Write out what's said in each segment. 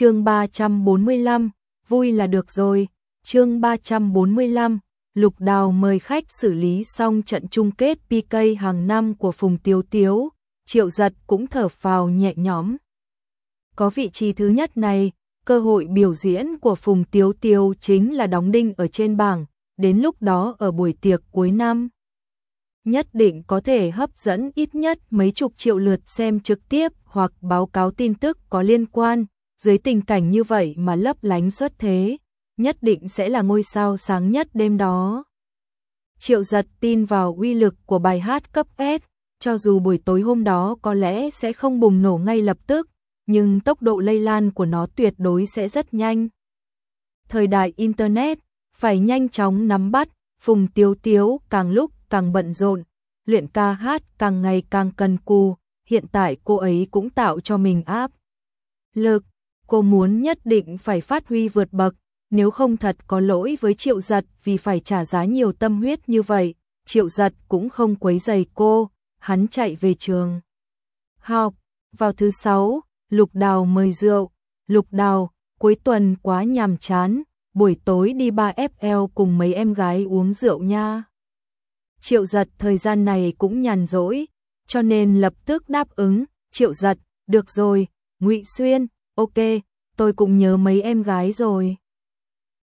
chương 345, vui là được rồi, chương 345, Lục Đào mời khách xử lý xong trận chung kết PK hàng năm của Phùng Tiếu Tiếu, Triệu Giật cũng thở phào nhẹ nhõm. Có vị trí thứ nhất này, cơ hội biểu diễn của Phùng Tiếu Tiếu chính là đóng đinh ở trên bảng, đến lúc đó ở buổi tiệc cuối năm. Nhất định có thể hấp dẫn ít nhất mấy chục triệu lượt xem trực tiếp hoặc báo cáo tin tức có liên quan, dưới tình cảnh như vậy mà lấp lánh xuất thế, nhất định sẽ là ngôi sao sáng nhất đêm đó. Triệu giật tin vào uy lực của bài hát cấp S, cho dù buổi tối hôm đó có lẽ sẽ không bùng nổ ngay lập tức, nhưng tốc độ lây lan của nó tuyệt đối sẽ rất nhanh. Thời đại Internet, phải nhanh chóng nắm bắt, Phùng Tiếu Tiếu càng lúc càng bận rộn, luyện ca hát càng ngày càng cần cù, hiện tại cô ấy cũng tạo cho mình áp. Lực, cô muốn nhất định phải phát huy vượt bậc, nếu không thật có lỗi với triệu giật vì phải trả giá nhiều tâm huyết như vậy, triệu giật cũng không quấy giày cô, hắn chạy về trường. Học, vào thứ sáu, Lục Đào mời rượu, Lục Đào, cuối tuần quá nhàm chán, buổi tối đi ba FL cùng mấy em gái uống rượu nha. Triệu giật thời gian này cũng nhàn rỗi, cho nên lập tức đáp ứng, triệu giật, được rồi, ngụy Xuyên, ok, tôi cũng nhớ mấy em gái rồi.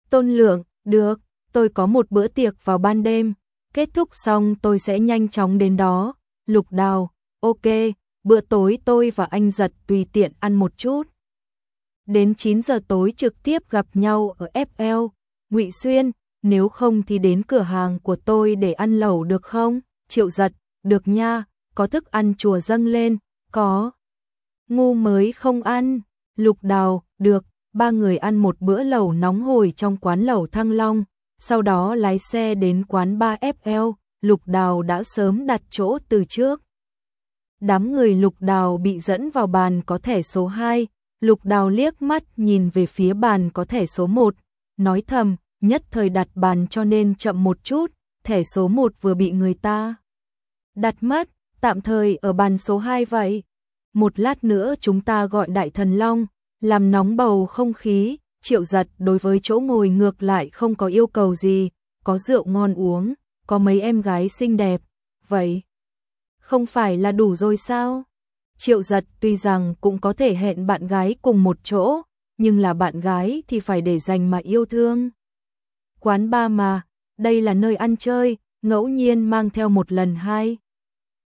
Tôn lượng, được, tôi có một bữa tiệc vào ban đêm, kết thúc xong tôi sẽ nhanh chóng đến đó, lục đào, ok, bữa tối tôi và anh giật tùy tiện ăn một chút. Đến 9 giờ tối trực tiếp gặp nhau ở FL, ngụy Xuyên, nếu không thì đến cửa hàng của tôi để ăn lẩu được không? Triệu giật, được nha, có thức ăn chùa dâng lên, có. Ngu mới không ăn, lục đào, được, ba người ăn một bữa lẩu nóng hổi trong quán lẩu Thăng Long, sau đó lái xe đến quán 3FL, lục đào đã sớm đặt chỗ từ trước. Đám người lục đào bị dẫn vào bàn có thẻ số 2, lục đào liếc mắt nhìn về phía bàn có thẻ số 1, nói thầm, nhất thời đặt bàn cho nên chậm một chút, thẻ số 1 vừa bị người ta đặt mất, tạm thời ở bàn số 2 vậy. Một lát nữa chúng ta gọi Đại Thần Long, làm nóng bầu không khí, triệu giật đối với chỗ ngồi ngược lại không có yêu cầu gì, có rượu ngon uống, có mấy em gái xinh đẹp, vậy không phải là đủ rồi sao? Triệu giật tuy rằng cũng có thể hẹn bạn gái cùng một chỗ, nhưng là bạn gái thì phải để dành mà yêu thương. Quán ba mà, đây là nơi ăn chơi, ngẫu nhiên mang theo một lần hai.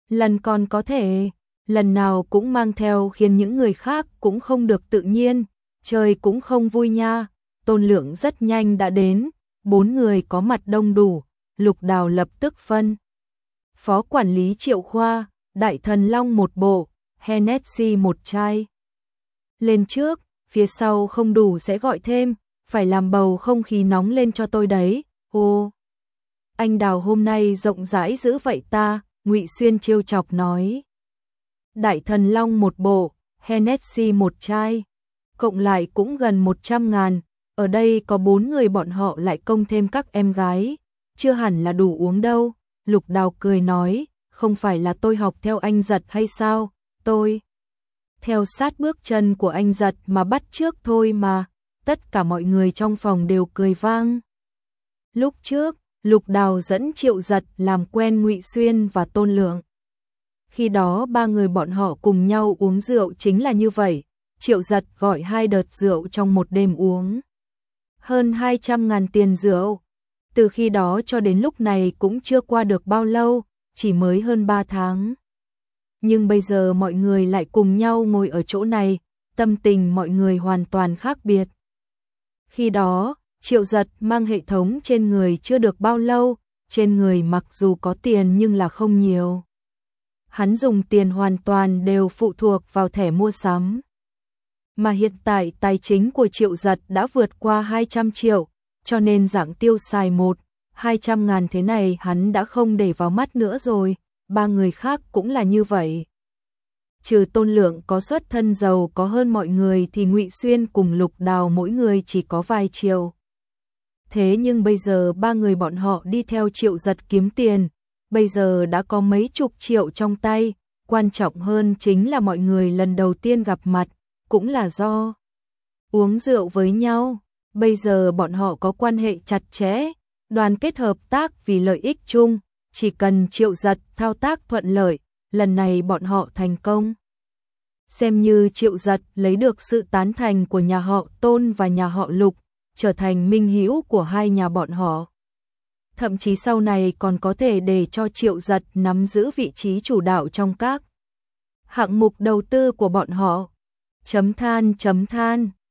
Lần còn có thể, lần nào cũng mang theo khiến những người khác cũng không được tự nhiên, chơi cũng không vui nha. Tôn lượng rất nhanh đã đến, bốn người có mặt đông đủ, lục đào lập tức phân. Phó quản lý triệu khoa, đại thần long một bộ, Hennessy một chai. Lên trước, phía sau không đủ sẽ gọi thêm, phải làm bầu không khí nóng lên cho tôi đấy. Ô, anh Đào hôm nay rộng rãi dữ vậy ta, Ngụy Xuyên trêu chọc nói. Đại thần long một bộ, Hennessy một chai, cộng lại cũng gần 100 ngàn, ở đây có bốn người bọn họ lại công thêm các em gái, chưa hẳn là đủ uống đâu. Lục Đào cười nói, không phải là tôi học theo anh giật hay sao, tôi theo sát bước chân của anh giật mà bắt trước thôi mà tất cả mọi người trong phòng đều cười vang. Lúc trước, Lục Đào dẫn Triệu Giật làm quen Ngụy Xuyên và Tôn Lượng. Khi đó ba người bọn họ cùng nhau uống rượu chính là như vậy, Triệu Giật gọi hai đợt rượu trong một đêm uống. Hơn 200 ngàn tiền rượu. Từ khi đó cho đến lúc này cũng chưa qua được bao lâu, chỉ mới hơn 3 tháng. Nhưng bây giờ mọi người lại cùng nhau ngồi ở chỗ này, tâm tình mọi người hoàn toàn khác biệt. Khi đó, Triệu Giật mang hệ thống trên người chưa được bao lâu, trên người mặc dù có tiền nhưng là không nhiều. Hắn dùng tiền hoàn toàn đều phụ thuộc vào thẻ mua sắm. Mà hiện tại tài chính của Triệu Giật đã vượt qua 200 triệu, cho nên dạng tiêu xài một, 200 ngàn thế này hắn đã không để vào mắt nữa rồi, ba người khác cũng là như vậy trừ tôn lượng có xuất thân giàu có hơn mọi người thì ngụy Xuyên cùng Lục Đào mỗi người chỉ có vài triệu. Thế nhưng bây giờ ba người bọn họ đi theo triệu giật kiếm tiền, bây giờ đã có mấy chục triệu trong tay, quan trọng hơn chính là mọi người lần đầu tiên gặp mặt, cũng là do uống rượu với nhau. Bây giờ bọn họ có quan hệ chặt chẽ, đoàn kết hợp tác vì lợi ích chung, chỉ cần triệu giật thao tác thuận lợi, lần này bọn họ thành công. Xem như triệu giật lấy được sự tán thành của nhà họ Tôn và nhà họ Lục, trở thành minh hữu của hai nhà bọn họ. Thậm chí sau này còn có thể để cho triệu giật nắm giữ vị trí chủ đạo trong các hạng mục đầu tư của bọn họ. Chấm than chấm than